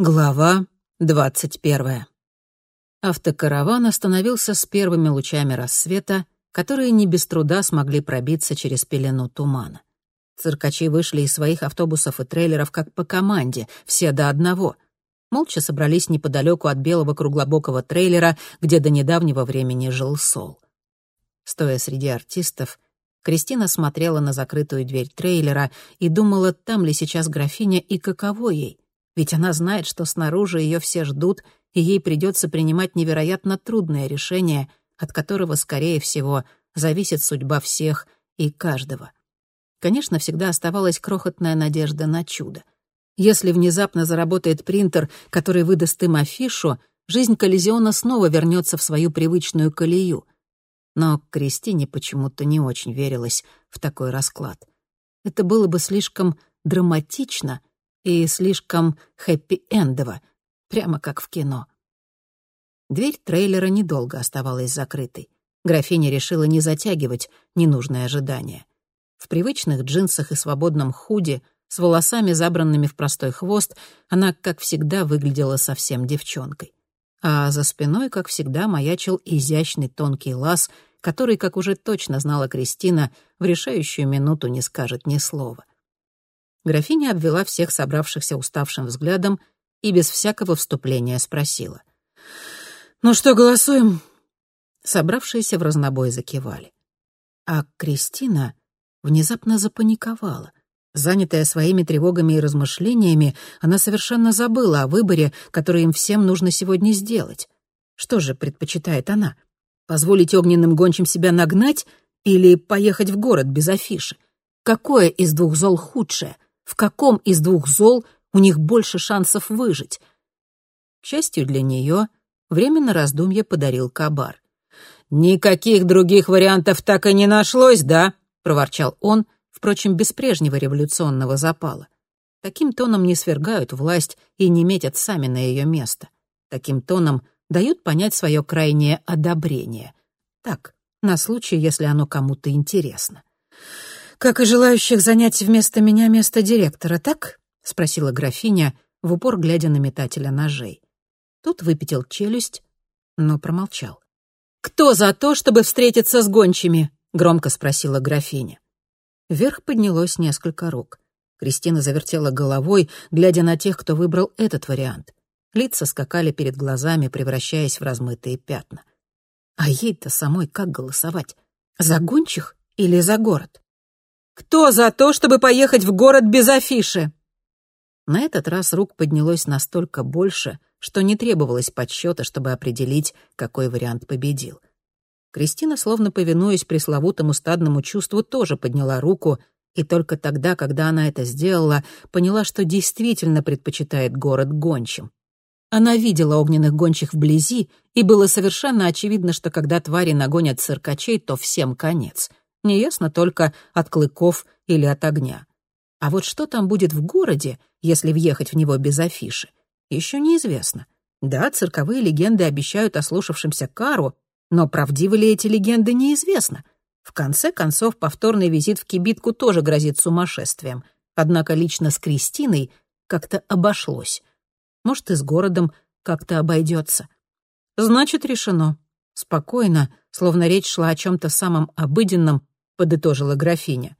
Глава двадцать первая. Автокараван остановился с первыми лучами рассвета, которые не без труда смогли пробиться через пелену тумана. Циркачи вышли из своих автобусов и трейлеров как по команде, все до одного. Молча собрались неподалеку от белого круглобокого трейлера, где до недавнего времени жил Сол. Стоя среди артистов, Кристина смотрела на закрытую дверь трейлера и думала, там ли сейчас графиня и каково ей — ведь она знает, что снаружи ее все ждут, и ей придется принимать невероятно трудное решение, от которого, скорее всего, зависит судьба всех и каждого. Конечно, всегда оставалась крохотная надежда на чудо. Если внезапно заработает принтер, который выдаст им афишу, жизнь Коллизиона снова вернется в свою привычную колею. Но Кристине почему-то не очень верилось в такой расклад. Это было бы слишком драматично и слишком хэппи-эндово, прямо как в кино. Дверь трейлера недолго оставалась закрытой. Графиня решила не затягивать ненужное ожидание. В привычных джинсах и свободном худи, с волосами, забранными в простой хвост, она, как всегда, выглядела совсем девчонкой. А за спиной, как всегда, маячил изящный тонкий лаз, который, как уже точно знала Кристина, в решающую минуту не скажет ни слова. Графиня обвела всех собравшихся уставшим взглядом и без всякого вступления спросила. «Ну что, голосуем?» Собравшиеся в разнобой закивали. А Кристина внезапно запаниковала. Занятая своими тревогами и размышлениями, она совершенно забыла о выборе, который им всем нужно сегодня сделать. Что же предпочитает она? Позволить огненным гончим себя нагнать или поехать в город без афиши? Какое из двух зол худшее — в каком из двух зол у них больше шансов выжить. К счастью для нее, время на раздумье подарил Кабар. «Никаких других вариантов так и не нашлось, да?» — проворчал он, впрочем, без прежнего революционного запала. Таким тоном не свергают власть и не метят сами на ее место. Таким тоном дают понять свое крайнее одобрение. Так, на случай, если оно кому-то интересно как и желающих занять вместо меня место директора, так?» — спросила графиня, в упор глядя на метателя ножей. Тот выпятил челюсть, но промолчал. «Кто за то, чтобы встретиться с гончими?» — громко спросила графиня. Вверх поднялось несколько рук. Кристина завертела головой, глядя на тех, кто выбрал этот вариант. Лица скакали перед глазами, превращаясь в размытые пятна. А ей-то самой как голосовать? За гончих или за город? Кто за то, чтобы поехать в город без афиши?» На этот раз рук поднялось настолько больше, что не требовалось подсчета, чтобы определить, какой вариант победил. Кристина, словно повинуясь пресловутому стадному чувству, тоже подняла руку, и только тогда, когда она это сделала, поняла, что действительно предпочитает город гончим. Она видела огненных гончих вблизи, и было совершенно очевидно, что когда твари нагонят циркачей, то всем конец. Неясно только, от клыков или от огня. А вот что там будет в городе, если въехать в него без афиши, еще неизвестно. Да, цирковые легенды обещают ослушавшимся кару, но правдивы ли эти легенды, неизвестно. В конце концов, повторный визит в кибитку тоже грозит сумасшествием. Однако лично с Кристиной как-то обошлось. Может, и с городом как-то обойдется. Значит, решено. Спокойно, словно речь шла о чем-то самом обыденном, подытожила графиня.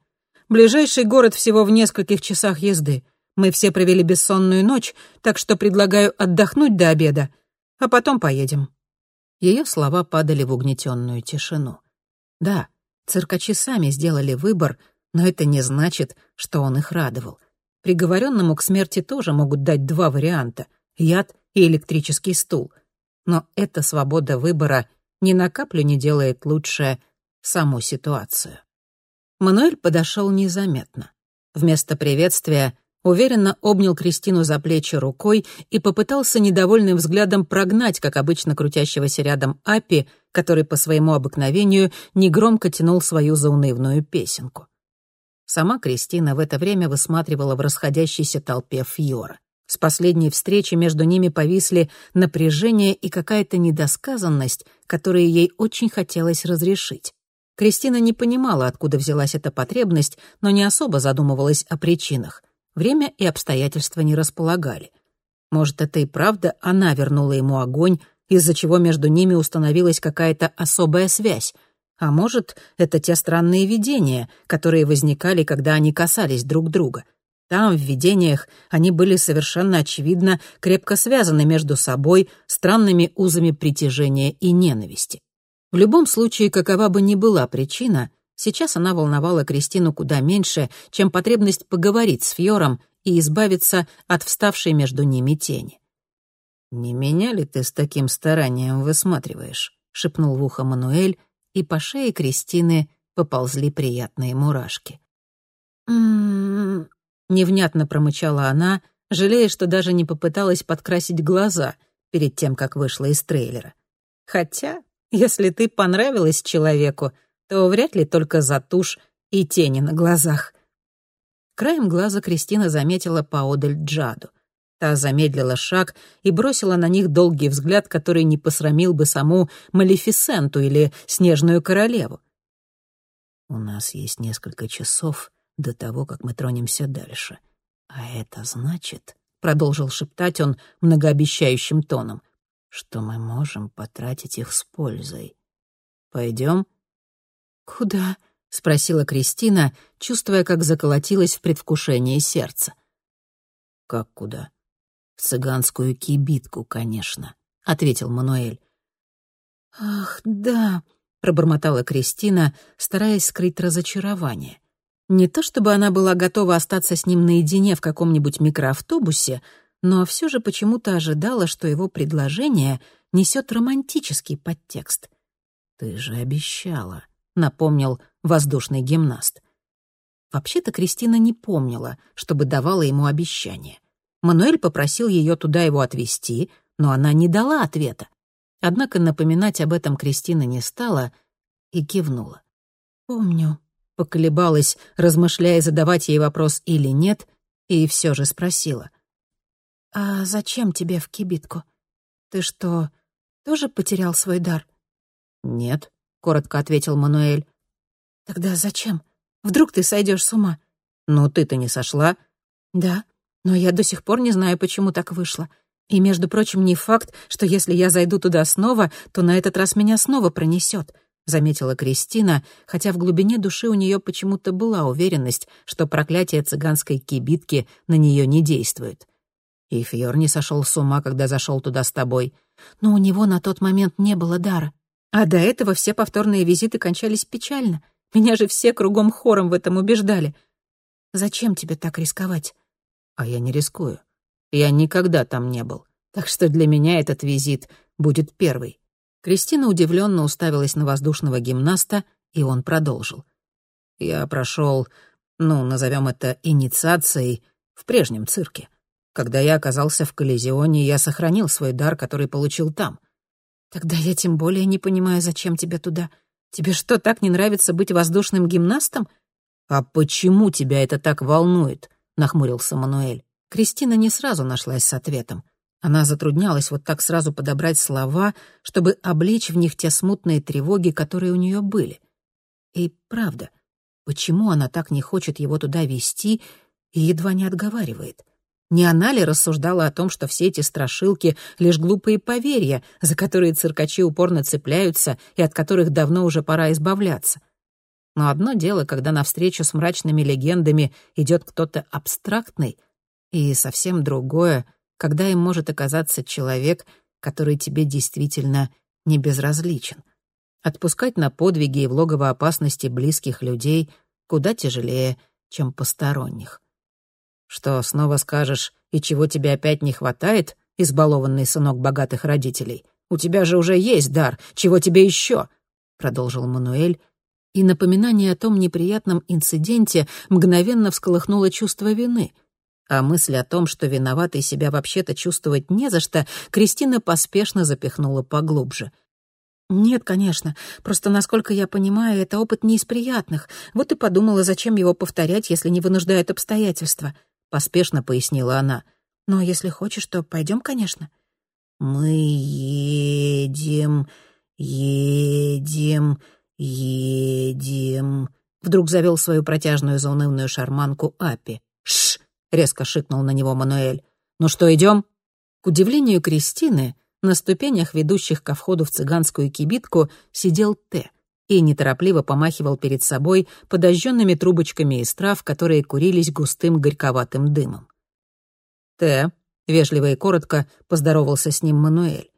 «Ближайший город всего в нескольких часах езды. Мы все провели бессонную ночь, так что предлагаю отдохнуть до обеда, а потом поедем». Ее слова падали в угнетенную тишину. Да, циркачи сами сделали выбор, но это не значит, что он их радовал. Приговоренному к смерти тоже могут дать два варианта — яд и электрический стул. Но эта свобода выбора ни на каплю не делает лучше саму ситуацию. Мануэль подошел незаметно. Вместо приветствия уверенно обнял Кристину за плечи рукой и попытался недовольным взглядом прогнать, как обычно крутящегося рядом Апи, который по своему обыкновению негромко тянул свою заунывную песенку. Сама Кристина в это время высматривала в расходящейся толпе Фьора. С последней встречи между ними повисли напряжение и какая-то недосказанность, которые ей очень хотелось разрешить. Кристина не понимала, откуда взялась эта потребность, но не особо задумывалась о причинах. Время и обстоятельства не располагали. Может, это и правда она вернула ему огонь, из-за чего между ними установилась какая-то особая связь. А может, это те странные видения, которые возникали, когда они касались друг друга. Там, в видениях, они были совершенно очевидно крепко связаны между собой странными узами притяжения и ненависти. В любом случае, какова бы ни была причина, сейчас она волновала Кристину куда меньше, чем потребность поговорить с Фьором и избавиться от вставшей между ними тени. «Не меня ли ты с таким старанием высматриваешь?» — шепнул в ухо Мануэль, и по шее Кристины поползли приятные мурашки. «М-м-м», невнятно промычала она, жалея, что даже не попыталась подкрасить глаза перед тем, как вышла из трейлера. «Хотя, если ты понравилась человеку, то вряд ли только за тушь и тени на глазах». Краем глаза Кристина заметила поодаль Джаду. Та замедлила шаг и бросила на них долгий взгляд, который не посрамил бы саму Малефисенту или Снежную Королеву. «У нас есть несколько часов до того, как мы тронемся дальше. А это значит, — продолжил шептать он многообещающим тоном, — что мы можем потратить их с пользой. Пойдем? «Куда?» — спросила Кристина, чувствуя, как заколотилось в предвкушении сердце. «Как куда?» «В цыганскую кибитку, конечно», — ответил Мануэль. «Ах, да», — пробормотала Кристина, стараясь скрыть разочарование. Не то чтобы она была готова остаться с ним наедине в каком-нибудь микроавтобусе, но все же почему-то ожидала, что его предложение несет романтический подтекст. «Ты же обещала», — напомнил воздушный гимнаст. Вообще-то Кристина не помнила, чтобы давала ему обещание. Мануэль попросил ее туда его отвезти, но она не дала ответа. Однако напоминать об этом Кристина не стала и кивнула. «Помню», — поколебалась, размышляя, задавать ей вопрос или нет, и все же спросила. «А зачем тебе в кибитку? Ты что, тоже потерял свой дар?» «Нет», — коротко ответил Мануэль. «Тогда зачем? Вдруг ты сойдешь с ума?» «Ну, ты-то не сошла?» «Да, но я до сих пор не знаю, почему так вышло. И, между прочим, не факт, что если я зайду туда снова, то на этот раз меня снова пронесет, заметила Кристина, хотя в глубине души у нее почему-то была уверенность, что проклятие цыганской кибитки на нее не действует. И Фьор не сошел с ума, когда зашел туда с тобой. Но у него на тот момент не было дара. А до этого все повторные визиты кончались печально. Меня же все кругом хором в этом убеждали. Зачем тебе так рисковать? А я не рискую. Я никогда там не был. Так что для меня этот визит будет первый. Кристина удивленно уставилась на воздушного гимнаста, и он продолжил. Я прошел, ну, назовем это инициацией, в прежнем цирке. Когда я оказался в Коллизионе, я сохранил свой дар, который получил там. Тогда я тем более не понимаю, зачем тебе туда. Тебе что, так не нравится быть воздушным гимнастом? А почему тебя это так волнует? нахмурился Мануэль. Кристина не сразу нашлась с ответом. Она затруднялась вот так сразу подобрать слова, чтобы облечь в них те смутные тревоги, которые у нее были. И правда, почему она так не хочет его туда вести и едва не отговаривает? Не она ли рассуждала о том, что все эти страшилки — лишь глупые поверья, за которые циркачи упорно цепляются и от которых давно уже пора избавляться? Но одно дело, когда навстречу с мрачными легендами идет кто-то абстрактный, и совсем другое, когда им может оказаться человек, который тебе действительно не безразличен. Отпускать на подвиги и в логово опасности близких людей куда тяжелее, чем посторонних. Что, снова скажешь, и чего тебе опять не хватает, избалованный сынок богатых родителей? У тебя же уже есть дар, чего тебе еще? Продолжил Мануэль, и напоминание о том неприятном инциденте мгновенно всколыхнуло чувство вины. А мысль о том, что виноватой себя вообще-то чувствовать не за что, Кристина поспешно запихнула поглубже. «Нет, конечно. Просто, насколько я понимаю, это опыт не из приятных. Вот и подумала, зачем его повторять, если не вынуждают обстоятельства», — поспешно пояснила она. «Но если хочешь, то пойдем, конечно». «Мы едем, едем», «Едем...» — вдруг завел свою протяжную заунывную шарманку Апи. «Шш!» — резко шикнул на него Мануэль. «Ну что, идем?» К удивлению Кристины, на ступенях, ведущих ко входу в цыганскую кибитку, сидел Т и неторопливо помахивал перед собой подожженными трубочками из трав, которые курились густым горьковатым дымом. «Т», — вежливо и коротко поздоровался с ним Мануэль.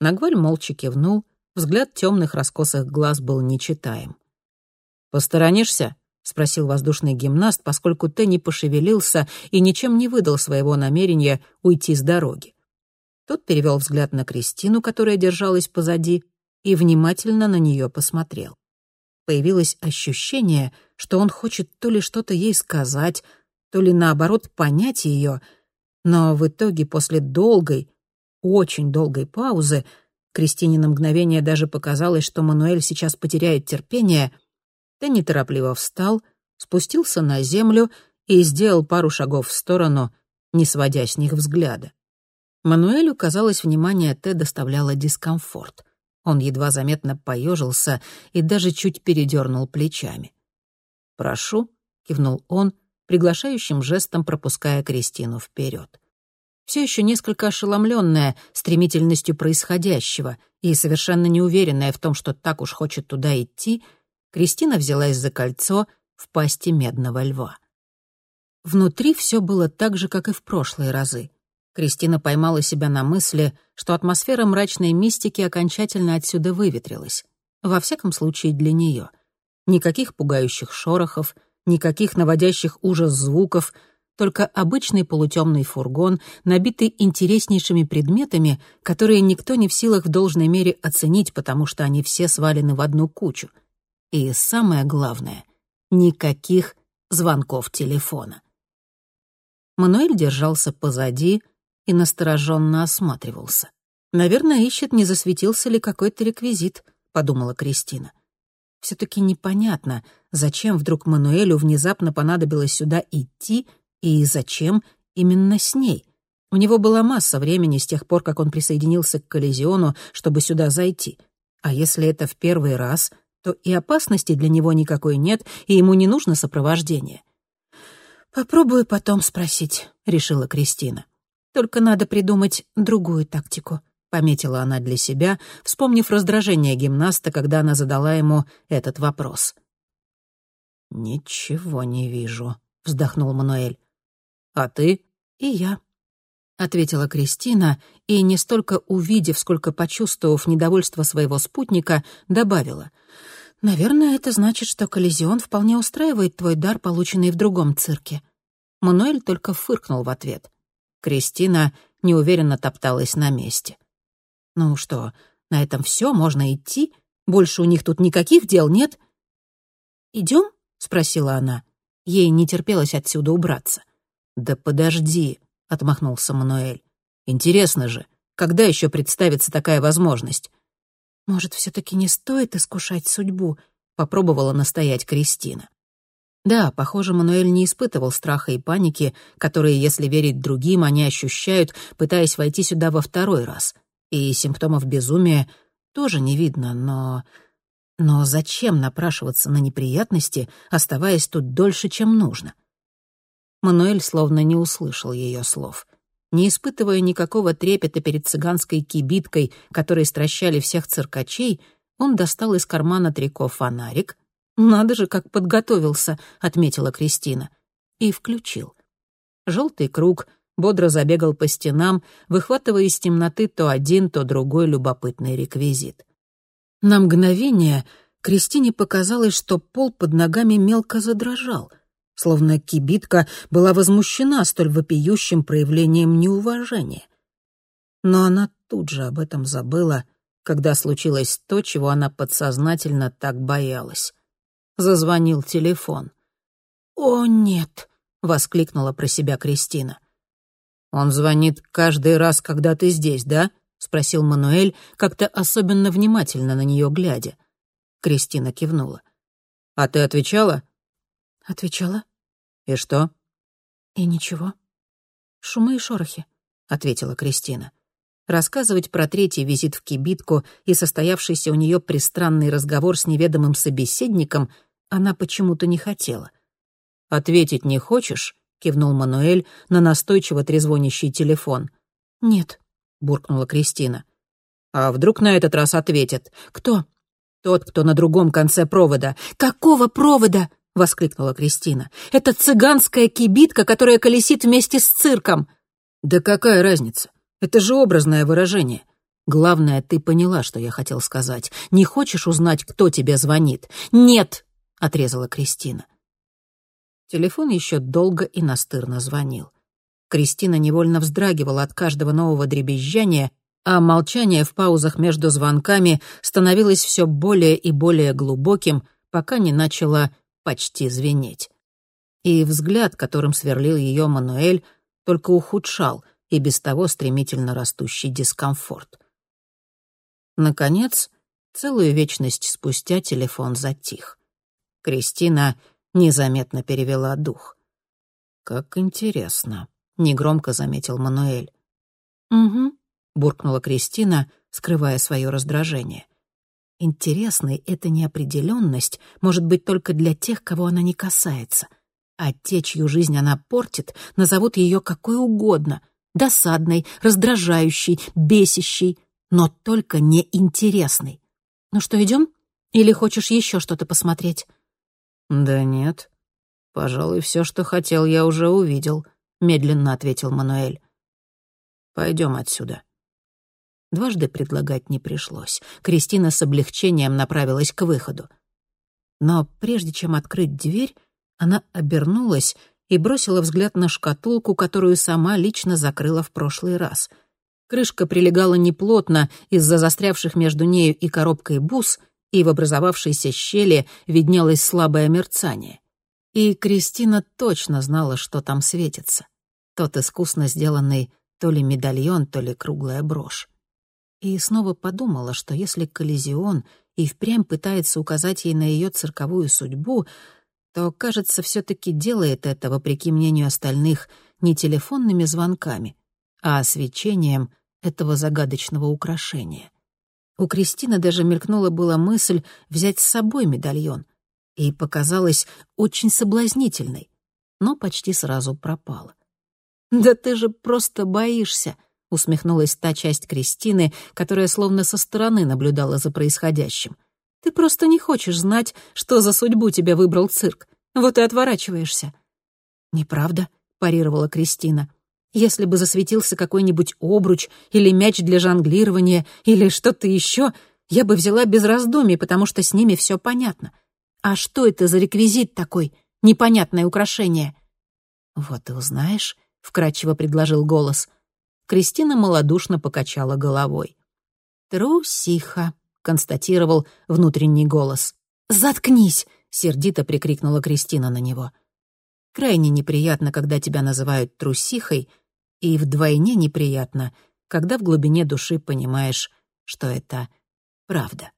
Нагваль молча кивнул, взгляд темных раскосых глаз был нечитаем. «Посторонишься?» — спросил воздушный гимнаст, поскольку Т не пошевелился и ничем не выдал своего намерения уйти с дороги. Тот перевел взгляд на Кристину, которая держалась позади, и внимательно на нее посмотрел. Появилось ощущение, что он хочет то ли что-то ей сказать, то ли наоборот понять ее, но в итоге после долгой, очень долгой паузы Кристине на мгновение даже показалось, что Мануэль сейчас потеряет терпение, Ты неторопливо встал, спустился на землю и сделал пару шагов в сторону, не сводя с них взгляда. Мануэлю, казалось, внимание Т доставляло дискомфорт. Он едва заметно поежился и даже чуть передернул плечами. «Прошу», — кивнул он, приглашающим жестом пропуская Кристину вперед. Все еще несколько ошеломленная стремительностью происходящего и совершенно неуверенная в том, что так уж хочет туда идти, Кристина взялась за кольцо в пасти медного льва. Внутри все было так же, как и в прошлые разы. Кристина поймала себя на мысли, что атмосфера мрачной мистики окончательно отсюда выветрилась. Во всяком случае, для нее. Никаких пугающих шорохов, никаких наводящих ужас звуков, только обычный полутемный фургон, набитый интереснейшими предметами, которые никто не в силах в должной мере оценить, потому что они все свалены в одну кучу. И самое главное — никаких звонков телефона. Мануэль держался позади — и настороженно осматривался. «Наверное, ищет, не засветился ли какой-то реквизит», — подумала Кристина. Все-таки непонятно, зачем вдруг Мануэлю внезапно понадобилось сюда идти и зачем именно с ней. У него была масса времени с тех пор, как он присоединился к Коллизиону, чтобы сюда зайти. А если это в первый раз, то и опасности для него никакой нет, и ему не нужно сопровождение. «Попробую потом спросить», — решила Кристина. Только надо придумать другую тактику», — пометила она для себя, вспомнив раздражение гимнаста, когда она задала ему этот вопрос. «Ничего не вижу», — вздохнул Мануэль. «А ты?» «И я», — ответила Кристина, и, не столько увидев, сколько почувствовав недовольство своего спутника, добавила. «Наверное, это значит, что коллизион вполне устраивает твой дар, полученный в другом цирке». Мануэль только фыркнул в ответ. Кристина неуверенно топталась на месте. «Ну что, на этом все, можно идти? Больше у них тут никаких дел нет?» «Идем?» — спросила она. Ей не терпелось отсюда убраться. «Да подожди», — отмахнулся Мануэль. «Интересно же, когда еще представится такая возможность?» «Может, все-таки не стоит искушать судьбу?» — попробовала настоять Кристина. Да, похоже, Мануэль не испытывал страха и паники, которые, если верить другим, они ощущают, пытаясь войти сюда во второй раз. И симптомов безумия тоже не видно, но... Но зачем напрашиваться на неприятности, оставаясь тут дольше, чем нужно? Мануэль словно не услышал ее слов. Не испытывая никакого трепета перед цыганской кибиткой, которой стращали всех циркачей, он достал из кармана трико фонарик — «Надо же, как подготовился», — отметила Кристина. И включил. Желтый круг бодро забегал по стенам, выхватывая из темноты то один, то другой любопытный реквизит. На мгновение Кристине показалось, что пол под ногами мелко задрожал, словно кибитка была возмущена столь вопиющим проявлением неуважения. Но она тут же об этом забыла, когда случилось то, чего она подсознательно так боялась. Зазвонил телефон. «О, нет!» — воскликнула про себя Кристина. «Он звонит каждый раз, когда ты здесь, да?» — спросил Мануэль, как-то особенно внимательно на нее глядя. Кристина кивнула. «А ты отвечала?» «Отвечала». «И что?» «И ничего. Шумы и шорохи», — ответила Кристина. Рассказывать про третий визит в кибитку и состоявшийся у нее пристранный разговор с неведомым собеседником она почему-то не хотела. «Ответить не хочешь?» — кивнул Мануэль на настойчиво трезвонящий телефон. «Нет», — буркнула Кристина. «А вдруг на этот раз ответит?» «Кто?» «Тот, кто на другом конце провода». «Какого провода?» — воскликнула Кристина. «Это цыганская кибитка, которая колесит вместе с цирком». «Да какая разница? Это же образное выражение. Главное, ты поняла, что я хотел сказать. Не хочешь узнать, кто тебе звонит?» «Нет!» — отрезала Кристина. Телефон еще долго и настырно звонил. Кристина невольно вздрагивала от каждого нового дребезжания, а молчание в паузах между звонками становилось все более и более глубоким, пока не начало почти звенеть. И взгляд, которым сверлил ее Мануэль, только ухудшал и без того стремительно растущий дискомфорт. Наконец, целую вечность спустя телефон затих. Кристина незаметно перевела дух. «Как интересно», — негромко заметил Мануэль. «Угу», — буркнула Кристина, скрывая свое раздражение. «Интересной эта неопределенность может быть только для тех, кого она не касается. А те, чью жизнь она портит, назовут ее какой угодно — досадной, раздражающей, бесящей, но только неинтересной. Ну что, идем? Или хочешь еще что-то посмотреть?» «Да нет. Пожалуй, все, что хотел, я уже увидел», — медленно ответил Мануэль. Пойдем отсюда». Дважды предлагать не пришлось. Кристина с облегчением направилась к выходу. Но прежде чем открыть дверь, она обернулась и бросила взгляд на шкатулку, которую сама лично закрыла в прошлый раз. Крышка прилегала неплотно из-за застрявших между нею и коробкой бус, и в образовавшейся щели виднелось слабое мерцание. И Кристина точно знала, что там светится. Тот искусно сделанный то ли медальон, то ли круглая брошь. И снова подумала, что если Коллизион и впрямь пытается указать ей на ее цирковую судьбу, то, кажется, все таки делает это, вопреки мнению остальных, не телефонными звонками, а свечением этого загадочного украшения. У Кристины даже мелькнула была мысль взять с собой медальон, и показалась очень соблазнительной, но почти сразу пропала. «Да ты же просто боишься», — усмехнулась та часть Кристины, которая словно со стороны наблюдала за происходящим. «Ты просто не хочешь знать, что за судьбу тебя выбрал цирк. Вот и отворачиваешься». «Неправда», — парировала Кристина. Если бы засветился какой-нибудь обруч или мяч для жонглирования или что-то еще, я бы взяла без раздумий, потому что с ними все понятно. А что это за реквизит такой? Непонятное украшение. Вот и узнаешь, — вкратчиво предложил голос. Кристина малодушно покачала головой. «Трусиха», — констатировал внутренний голос. «Заткнись!» — сердито прикрикнула Кристина на него. Крайне неприятно, когда тебя называют трусихой, и вдвойне неприятно, когда в глубине души понимаешь, что это правда.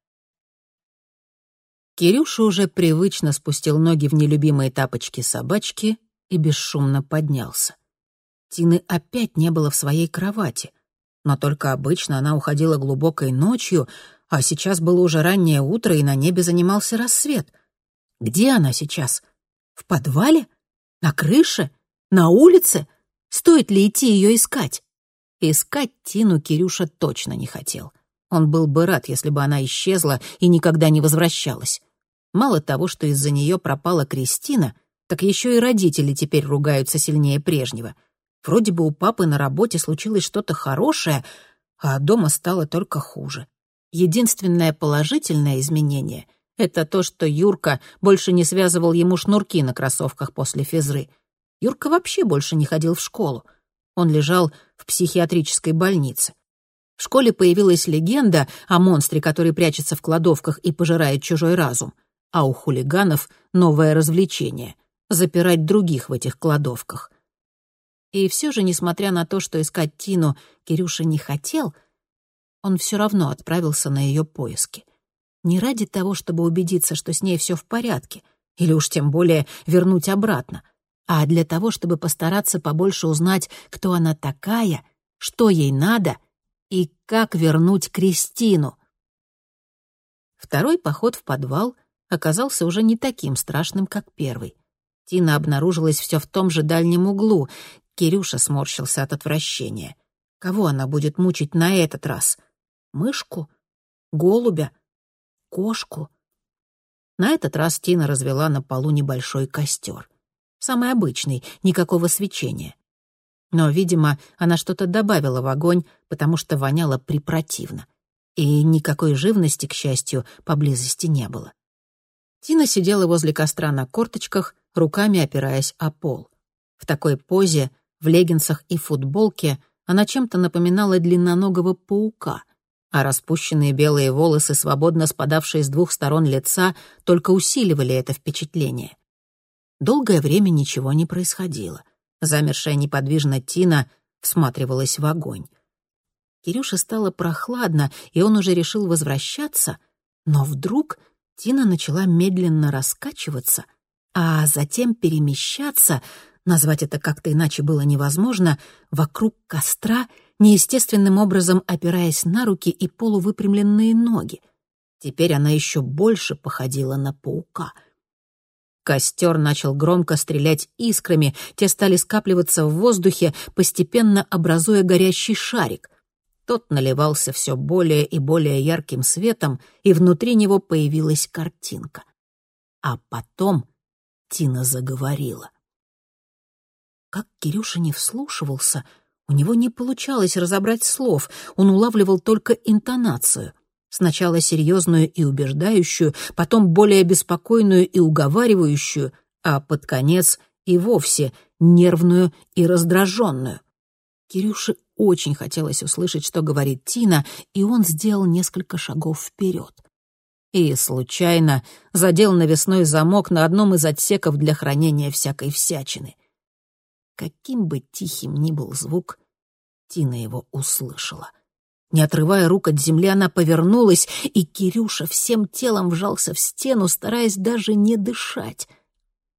Кирюша уже привычно спустил ноги в нелюбимые тапочки собачки и бесшумно поднялся. Тины опять не было в своей кровати, но только обычно она уходила глубокой ночью, а сейчас было уже раннее утро, и на небе занимался рассвет. Где она сейчас? В подвале? На крыше? На улице? Стоит ли идти ее искать? Искать Тину Кирюша точно не хотел. Он был бы рад, если бы она исчезла и никогда не возвращалась. Мало того, что из-за нее пропала Кристина, так еще и родители теперь ругаются сильнее прежнего. Вроде бы у папы на работе случилось что-то хорошее, а дома стало только хуже. Единственное положительное изменение — это то, что Юрка больше не связывал ему шнурки на кроссовках после физры — Юрка вообще больше не ходил в школу. Он лежал в психиатрической больнице. В школе появилась легенда о монстре, который прячется в кладовках и пожирает чужой разум. А у хулиганов новое развлечение — запирать других в этих кладовках. И все же, несмотря на то, что искать Тину Кирюша не хотел, он все равно отправился на ее поиски. Не ради того, чтобы убедиться, что с ней все в порядке, или уж тем более вернуть обратно — а для того, чтобы постараться побольше узнать, кто она такая, что ей надо и как вернуть Кристину. Второй поход в подвал оказался уже не таким страшным, как первый. Тина обнаружилась все в том же дальнем углу. Кирюша сморщился от отвращения. Кого она будет мучить на этот раз? Мышку? Голубя? Кошку? На этот раз Тина развела на полу небольшой костер. Самый обычный, никакого свечения. Но, видимо, она что-то добавила в огонь, потому что воняло припротивно. И никакой живности, к счастью, поблизости не было. Тина сидела возле костра на корточках, руками опираясь о пол. В такой позе, в леггинсах и футболке, она чем-то напоминала длинноногого паука, а распущенные белые волосы, свободно спадавшие с двух сторон лица, только усиливали это впечатление. Долгое время ничего не происходило. Замершая неподвижно Тина всматривалась в огонь. Кирюше стало прохладно, и он уже решил возвращаться, но вдруг Тина начала медленно раскачиваться, а затем перемещаться, назвать это как-то иначе было невозможно, вокруг костра, неестественным образом опираясь на руки и полувыпрямленные ноги. Теперь она еще больше походила на паука — Костер начал громко стрелять искрами, те стали скапливаться в воздухе, постепенно образуя горящий шарик. Тот наливался все более и более ярким светом, и внутри него появилась картинка. А потом Тина заговорила. Как Кирюша не вслушивался, у него не получалось разобрать слов, он улавливал только интонацию. Сначала серьезную и убеждающую, потом более беспокойную и уговаривающую, а под конец и вовсе нервную и раздраженную. Кирюше очень хотелось услышать, что говорит Тина, и он сделал несколько шагов вперед. И случайно задел навесной замок на одном из отсеков для хранения всякой всячины. Каким бы тихим ни был звук, Тина его услышала. Не отрывая рук от земли, она повернулась, и Кирюша всем телом вжался в стену, стараясь даже не дышать.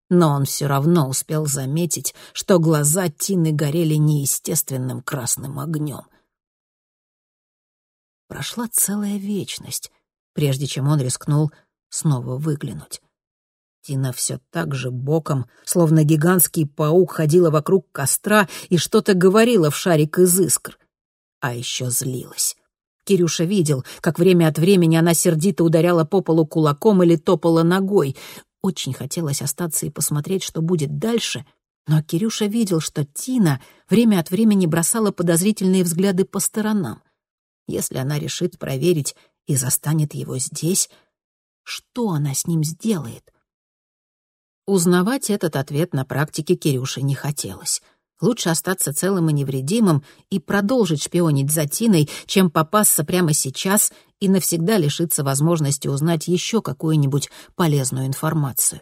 Но он все равно успел заметить, что глаза Тины горели неестественным красным огнем. Прошла целая вечность, прежде чем он рискнул снова выглянуть. Тина все так же боком, словно гигантский паук, ходила вокруг костра и что-то говорила в шарик из искр — а еще злилась. Кирюша видел, как время от времени она сердито ударяла по полу кулаком или топала ногой. Очень хотелось остаться и посмотреть, что будет дальше, но Кирюша видел, что Тина время от времени бросала подозрительные взгляды по сторонам. Если она решит проверить и застанет его здесь, что она с ним сделает? Узнавать этот ответ на практике Кирюше не хотелось — Лучше остаться целым и невредимым и продолжить шпионить за Тиной, чем попасться прямо сейчас и навсегда лишиться возможности узнать еще какую-нибудь полезную информацию.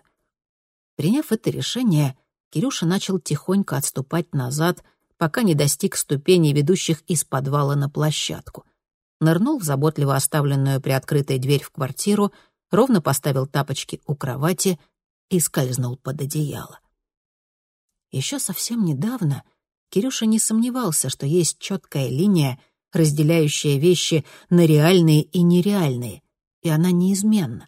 Приняв это решение, Кирюша начал тихонько отступать назад, пока не достиг ступеней, ведущих из подвала на площадку. Нырнул в заботливо оставленную приоткрытой дверь в квартиру, ровно поставил тапочки у кровати и скользнул под одеяло. Еще совсем недавно Кирюша не сомневался, что есть четкая линия, разделяющая вещи на реальные и нереальные, и она неизменна.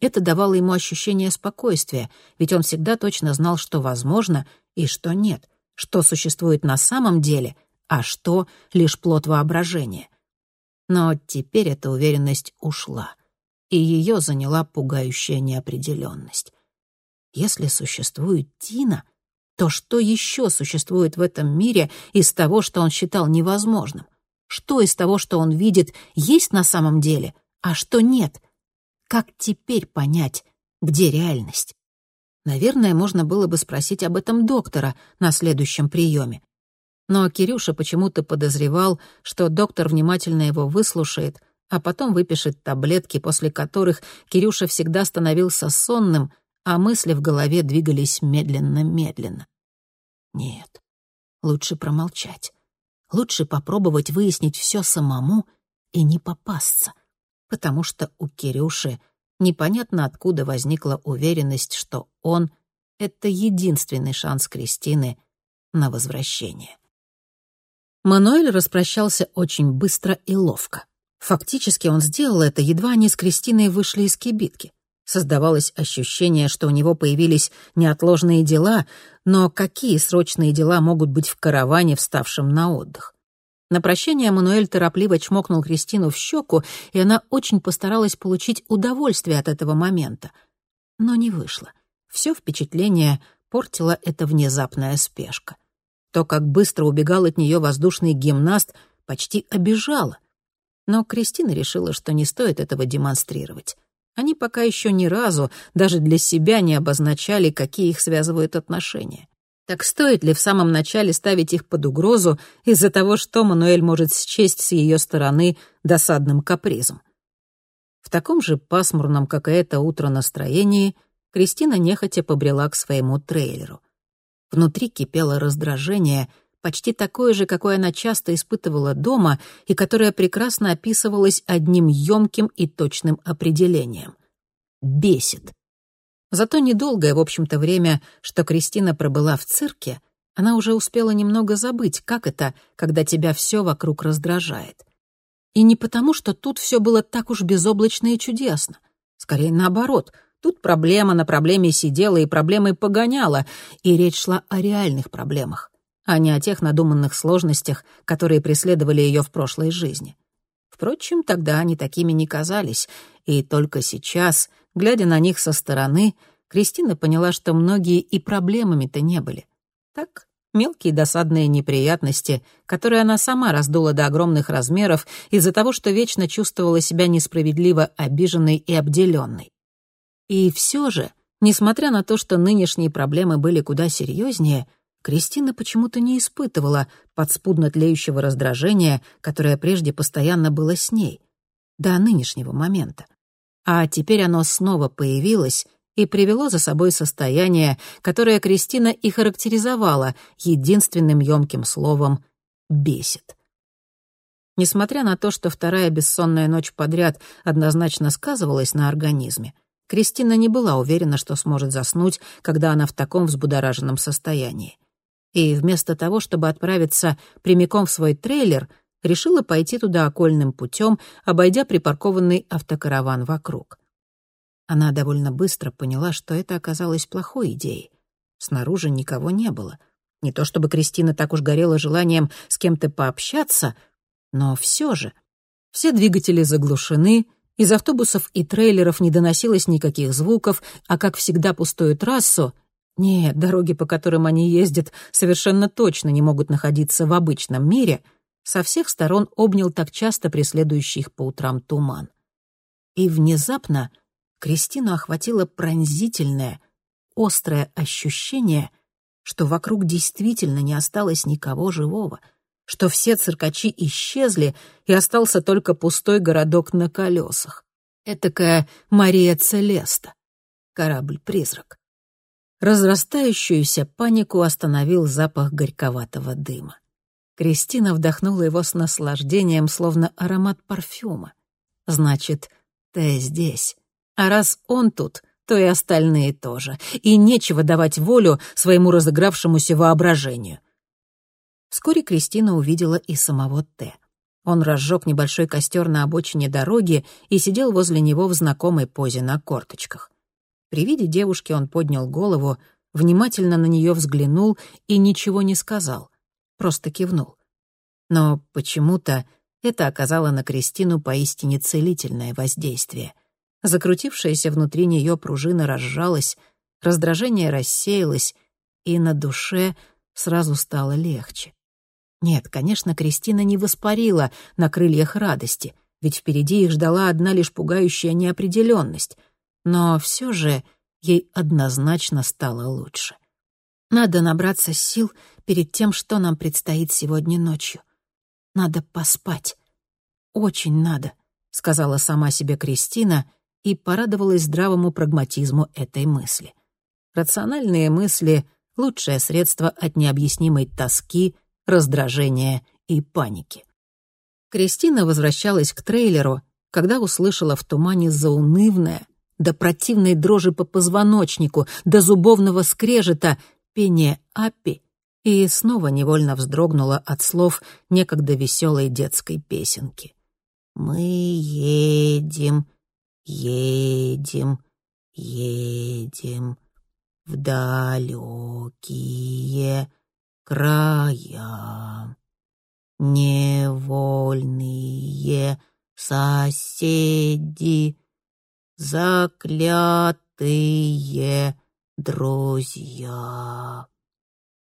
Это давало ему ощущение спокойствия, ведь он всегда точно знал, что возможно и что нет, что существует на самом деле, а что — лишь плод воображения. Но теперь эта уверенность ушла, и ее заняла пугающая неопределенность. Если существует Тина — то что еще существует в этом мире из того, что он считал невозможным? Что из того, что он видит, есть на самом деле, а что нет? Как теперь понять, где реальность? Наверное, можно было бы спросить об этом доктора на следующем приеме. Но Кирюша почему-то подозревал, что доктор внимательно его выслушает, а потом выпишет таблетки, после которых Кирюша всегда становился сонным, а мысли в голове двигались медленно-медленно. Нет, лучше промолчать. Лучше попробовать выяснить все самому и не попасться, потому что у Кирюши непонятно откуда возникла уверенность, что он — это единственный шанс Кристины на возвращение. Мануэль распрощался очень быстро и ловко. Фактически он сделал это, едва они с Кристиной вышли из кибитки. Создавалось ощущение, что у него появились неотложные дела, но какие срочные дела могут быть в караване, вставшем на отдых? На прощание Мануэль торопливо чмокнул Кристину в щеку, и она очень постаралась получить удовольствие от этого момента. Но не вышло. Все впечатление портила эта внезапная спешка. То, как быстро убегал от нее воздушный гимнаст, почти обижало. Но Кристина решила, что не стоит этого демонстрировать. Они пока еще ни разу даже для себя не обозначали, какие их связывают отношения. Так стоит ли в самом начале ставить их под угрозу из-за того, что Мануэль может счесть с ее стороны досадным капризом? В таком же пасмурном, как и это утро, настроении Кристина нехотя побрела к своему трейлеру. Внутри кипело раздражение, почти такое же, какое она часто испытывала дома и которое прекрасно описывалось одним ёмким и точным определением. «Бесит». За то недолгое, в общем-то, время, что Кристина пробыла в цирке, она уже успела немного забыть, как это, когда тебя все вокруг раздражает. И не потому, что тут все было так уж безоблачно и чудесно. Скорее наоборот, тут проблема на проблеме сидела и проблемой погоняла, и речь шла о реальных проблемах, а не о тех надуманных сложностях, которые преследовали ее в прошлой жизни. Впрочем, тогда они такими не казались, и только сейчас, глядя на них со стороны, Кристина поняла, что многие и проблемами-то не были. Так, мелкие досадные неприятности, которые она сама раздула до огромных размеров из-за того, что вечно чувствовала себя несправедливо обиженной и обделенной. И все же, несмотря на то, что нынешние проблемы были куда серьезнее, Кристина почему-то не испытывала подспудно тлеющего раздражения, которое прежде постоянно было с ней, до нынешнего момента. А теперь оно снова появилось и привело за собой состояние, которое Кристина и характеризовала единственным ёмким словом «бесит». Несмотря на то, что вторая бессонная ночь подряд однозначно сказывалась на организме, Кристина не была уверена, что сможет заснуть, когда она в таком взбудораженном состоянии и вместо того, чтобы отправиться прямиком в свой трейлер, решила пойти туда окольным путем, обойдя припаркованный автокараван вокруг. Она довольно быстро поняла, что это оказалось плохой идеей. Снаружи никого не было. Не то чтобы Кристина так уж горела желанием с кем-то пообщаться, но все же. Все двигатели заглушены, из автобусов и трейлеров не доносилось никаких звуков, а, как всегда, пустую трассу — нет, дороги, по которым они ездят, совершенно точно не могут находиться в обычном мире. Со всех сторон обнял так часто преследующий их по утрам туман. И внезапно Кристину охватило пронзительное, острое ощущение, что вокруг действительно не осталось никого живого, что все циркачи исчезли, и остался только пустой городок на колесах. Этакая Мария Целеста, корабль-призрак. Разрастающуюся панику остановил запах горьковатого дыма. Кристина вдохнула его с наслаждением, словно аромат парфюма. Значит, ты здесь. А раз он тут, то и остальные тоже. И нечего давать волю своему разыгравшемуся воображению. Вскоре Кристина увидела и самого Т. Он разжег небольшой костер на обочине дороги и сидел возле него в знакомой позе на корточках. При виде девушки он поднял голову, внимательно на нее взглянул и ничего не сказал, просто кивнул. Но почему-то это оказало на Кристину поистине целительное воздействие. Закрутившаяся внутри нее пружина разжалась, раздражение рассеялось, и на душе сразу стало легче. Нет, конечно, Кристина не воспарила на крыльях радости, ведь впереди их ждала одна лишь пугающая неопределенность но все же ей однозначно стало лучше. Надо набраться сил перед тем, что нам предстоит сегодня ночью. Надо поспать. Очень надо, сказала сама себе Кристина и порадовалась здравому прагматизму этой мысли. Рациональные мысли — лучшее средство от необъяснимой тоски, раздражения и паники. Кристина возвращалась к трейлеру, когда услышала в тумане заунывное, до противной дрожи по позвоночнику, до зубовного скрежета, пение Аппи, и снова невольно вздрогнула от слов некогда веселой детской песенки. «Мы едем, едем, едем в далекие края». невольные соседи, заклятые друзья.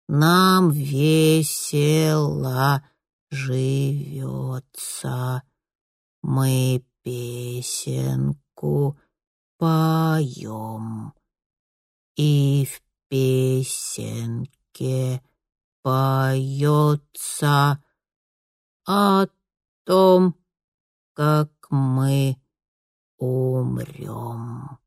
Нам весело живется, мы песенку поем, и в песенке поется о том, как мы умрем.